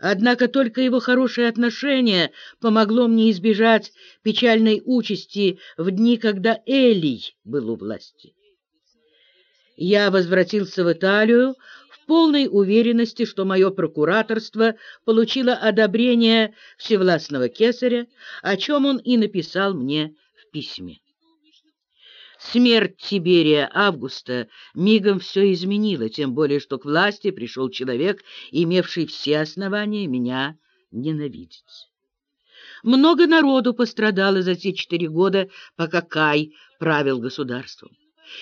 Однако только его хорошее отношение помогло мне избежать печальной участи в дни, когда Элий был у власти. Я возвратился в Италию в полной уверенности, что мое прокураторство получило одобрение всевластного кесаря, о чем он и написал мне в письме. Смерть Тиберия Августа мигом все изменила, тем более что к власти пришел человек, имевший все основания меня ненавидеть. Много народу пострадало за те четыре года, пока Кай правил государством.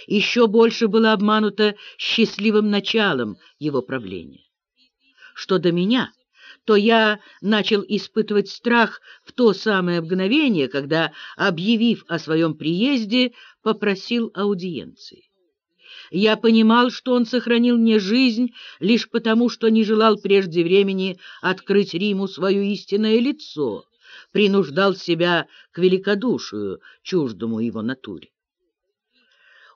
Еще больше было обмануто счастливым началом его правления. Что до меня, то я начал испытывать страх в то самое мгновение, когда, объявив о своем приезде, попросил аудиенции. Я понимал, что он сохранил мне жизнь лишь потому, что не желал прежде времени открыть Риму свое истинное лицо, принуждал себя к великодушию, чуждому его натуре.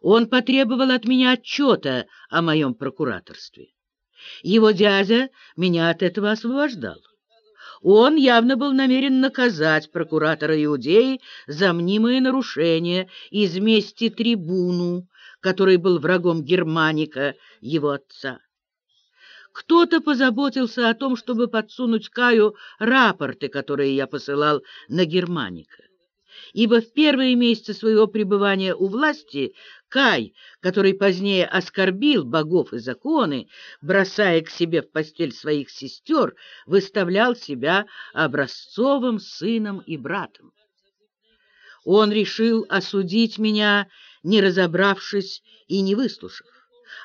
Он потребовал от меня отчета о моем прокураторстве. Его дядя меня от этого освобождал. Он явно был намерен наказать прокуратора Иудеи за мнимые нарушения из мести трибуну, который был врагом Германика, его отца. Кто-то позаботился о том, чтобы подсунуть Каю рапорты, которые я посылал на Германика ибо в первые месяцы своего пребывания у власти Кай, который позднее оскорбил богов и законы, бросая к себе в постель своих сестер, выставлял себя образцовым сыном и братом. Он решил осудить меня, не разобравшись и не выслушав,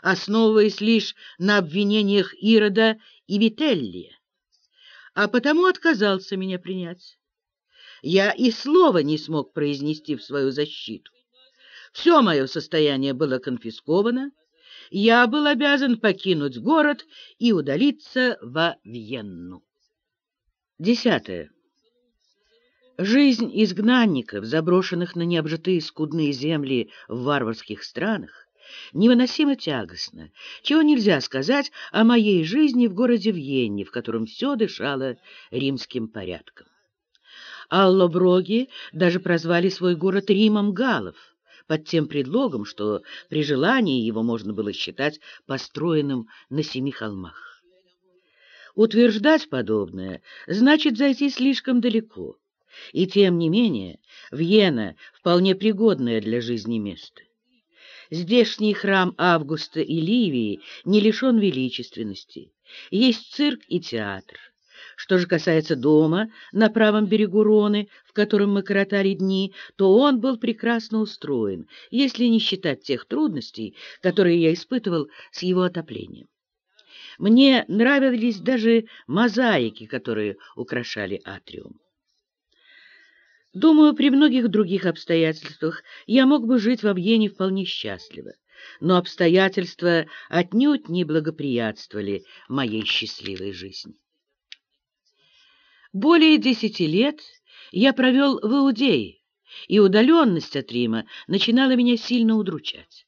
основываясь лишь на обвинениях Ирода и Вителлия, а потому отказался меня принять я и слова не смог произнести в свою защиту. Все мое состояние было конфисковано, я был обязан покинуть город и удалиться во Вьенну. Десятое. Жизнь изгнанников, заброшенных на необжитые скудные земли в варварских странах, невыносимо тягостна, чего нельзя сказать о моей жизни в городе Вьенне, в котором все дышало римским порядком. Аллоброги даже прозвали свой город Римом Галов, под тем предлогом, что при желании его можно было считать построенным на семи холмах. Утверждать подобное значит зайти слишком далеко, и тем не менее Вьена — вполне пригодное для жизни место. Здешний храм Августа и Ливии не лишен величественности. Есть цирк и театр. Что же касается дома на правом берегу Роны, в котором мы коротали дни, то он был прекрасно устроен, если не считать тех трудностей, которые я испытывал с его отоплением. Мне нравились даже мозаики, которые украшали атриум. Думаю, при многих других обстоятельствах я мог бы жить в Объене вполне счастливо, но обстоятельства отнюдь не благоприятствовали моей счастливой жизни. Более десяти лет я провел в Иудее, и удаленность от Рима начинала меня сильно удручать.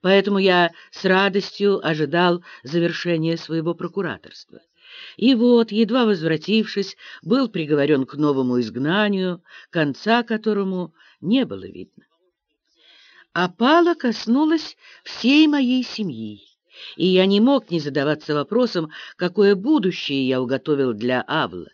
Поэтому я с радостью ожидал завершения своего прокураторства. И вот, едва возвратившись, был приговорен к новому изгнанию, конца которому не было видно. Опала коснулась всей моей семьи, и я не мог не задаваться вопросом, какое будущее я уготовил для Авла.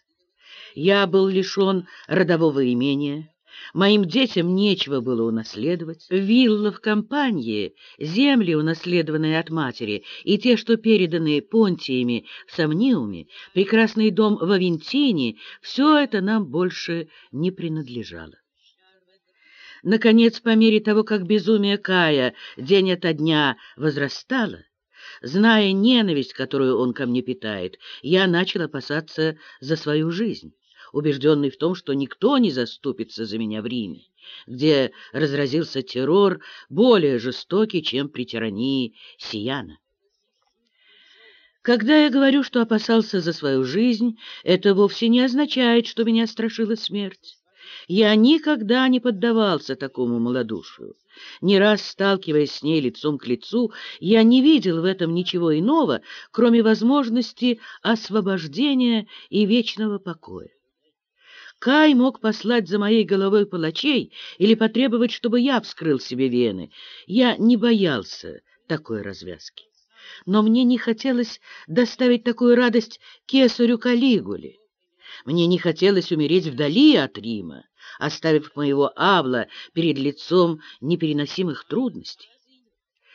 Я был лишен родового имения, моим детям нечего было унаследовать. Вилла в компании, земли, унаследованные от матери, и те, что переданы понтиями в Сомниуме, прекрасный дом в Авентине — все это нам больше не принадлежало. Наконец, по мере того, как безумие Кая день ото дня возрастало, зная ненависть, которую он ко мне питает, я начал опасаться за свою жизнь убежденный в том, что никто не заступится за меня в Риме, где разразился террор более жестокий, чем при тирании Сияна. Когда я говорю, что опасался за свою жизнь, это вовсе не означает, что меня страшила смерть. Я никогда не поддавался такому малодушию. Не раз сталкиваясь с ней лицом к лицу, я не видел в этом ничего иного, кроме возможности освобождения и вечного покоя. Кай мог послать за моей головой палачей или потребовать, чтобы я вскрыл себе вены. Я не боялся такой развязки. Но мне не хотелось доставить такую радость кесарю Калигуле. Мне не хотелось умереть вдали от Рима, оставив моего Авла перед лицом непереносимых трудностей.